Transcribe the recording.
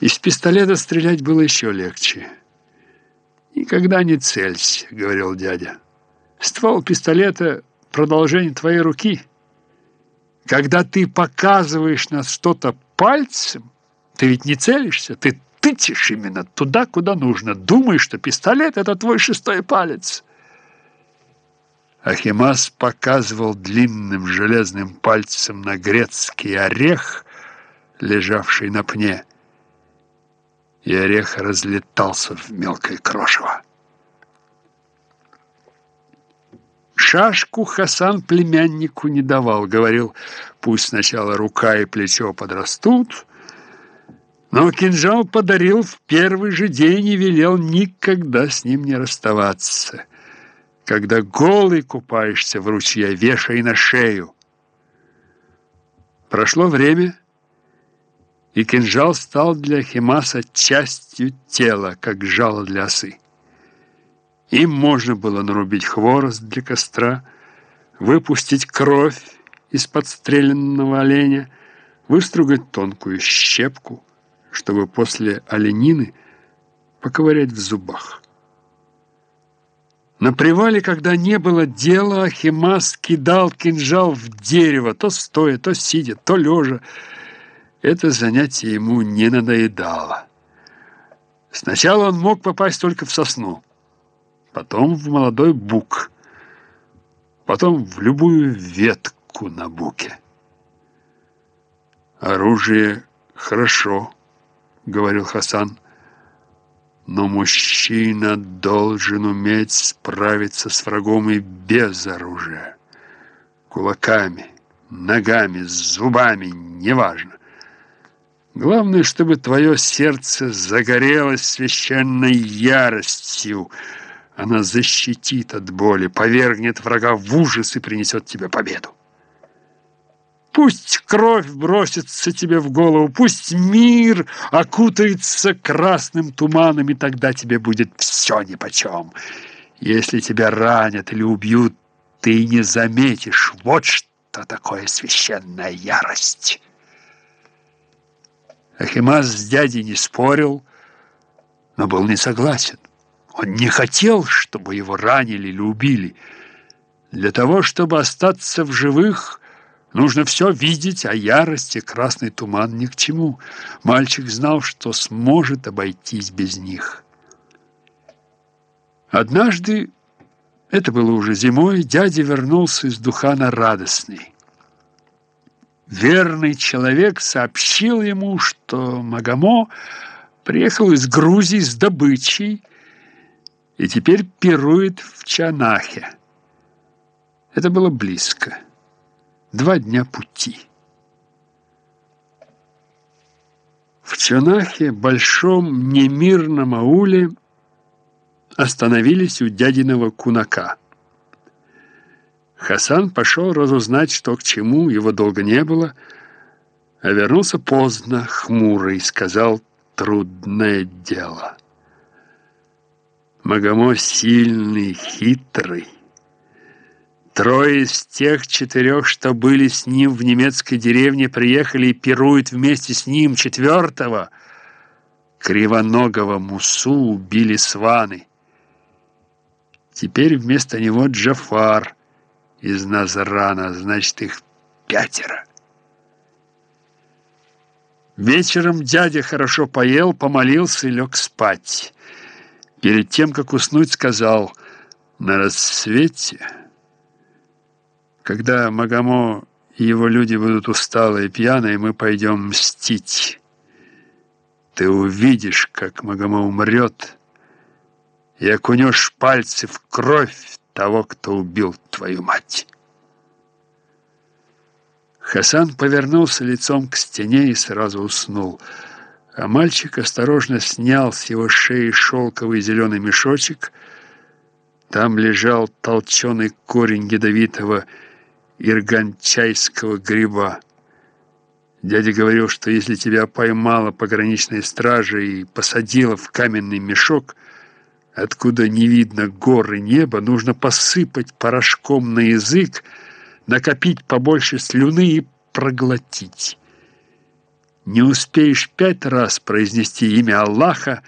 Из пистолета стрелять было еще легче. «Никогда не целься», — говорил дядя. «Ствол пистолета — продолжение твоей руки. Когда ты показываешь на что-то пальцем, ты ведь не целишься, ты тычешь именно туда, куда нужно. Думаешь, что пистолет — это твой шестой палец». Ахимас показывал длинным железным пальцем на грецкий орех, лежавший на пне, и орех разлетался в мелкое крошево. Шашку Хасан племяннику не давал, говорил, пусть сначала рука и плечо подрастут, но кинжал подарил в первый же день и велел никогда с ним не расставаться. Когда голый купаешься в ручье, вешай на шею. Прошло время, и кинжал стал для Химаса частью тела, как жало для осы. Им можно было нарубить хворост для костра, выпустить кровь из подстреленного оленя, выстругать тонкую щепку, чтобы после оленины поковырять в зубах. На привале, когда не было дела, Ахимас кидал кинжал в дерево, то стоя, то сидя, то лежа. Это занятие ему не надоедало. Сначала он мог попасть только в сосну, потом в молодой бук, потом в любую ветку на буке. «Оружие хорошо», — говорил Хасан, — «но мужчина должен уметь справиться с врагом и без оружия, кулаками, ногами, зубами, неважно. Главное, чтобы твое сердце загорелось священной яростью. Она защитит от боли, повергнет врага в ужас и принесет тебе победу. Пусть кровь бросится тебе в голову, пусть мир окутается красным туманом, и тогда тебе будет все нипочем. Если тебя ранят или убьют, ты не заметишь. Вот что такое священная ярость». Ахимас с дядей не спорил, но был не согласен. Он не хотел, чтобы его ранили или убили. Для того, чтобы остаться в живых, нужно все видеть, а ярость и красный туман ни к чему. Мальчик знал, что сможет обойтись без них. Однажды, это было уже зимой, дядя вернулся из Духана радостный верный человек сообщил ему, что Магамо приехал из Грузии с добычей и теперь пирует в Чанахе. Это было близко. Два дня пути. В Чанахе, большом немирном ауле, остановились у дядиного кунака – Хасан пошел разузнать, что к чему, его долго не было, а вернулся поздно, хмурый, сказал «трудное дело». Магамо сильный, хитрый. Трое из тех четырех, что были с ним в немецкой деревне, приехали и пируют вместе с ним четвертого. Кривоногого Мусу убили сваны. Теперь вместо него Джафар — из Назарана, значит, их пятеро. Вечером дядя хорошо поел, помолился и лег спать. Перед тем, как уснуть, сказал, на рассвете, когда Магамо и его люди будут усталые и пьяные, мы пойдем мстить. Ты увидишь, как Магамо умрет, и окунешь пальцы в кровь, того, кто убил твою мать. Хасан повернулся лицом к стене и сразу уснул, а мальчик осторожно снял с его шеи шелковый зеленый мешочек. Там лежал толченый корень ядовитого ирганчайского гриба. Дядя говорил, что если тебя поймала пограничная стража и посадила в каменный мешок – откуда не видно горы неба, нужно посыпать порошком на язык, накопить побольше слюны и проглотить. Не успеешь пять раз произнести имя Аллаха,